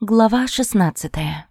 Глава шестнадцатая.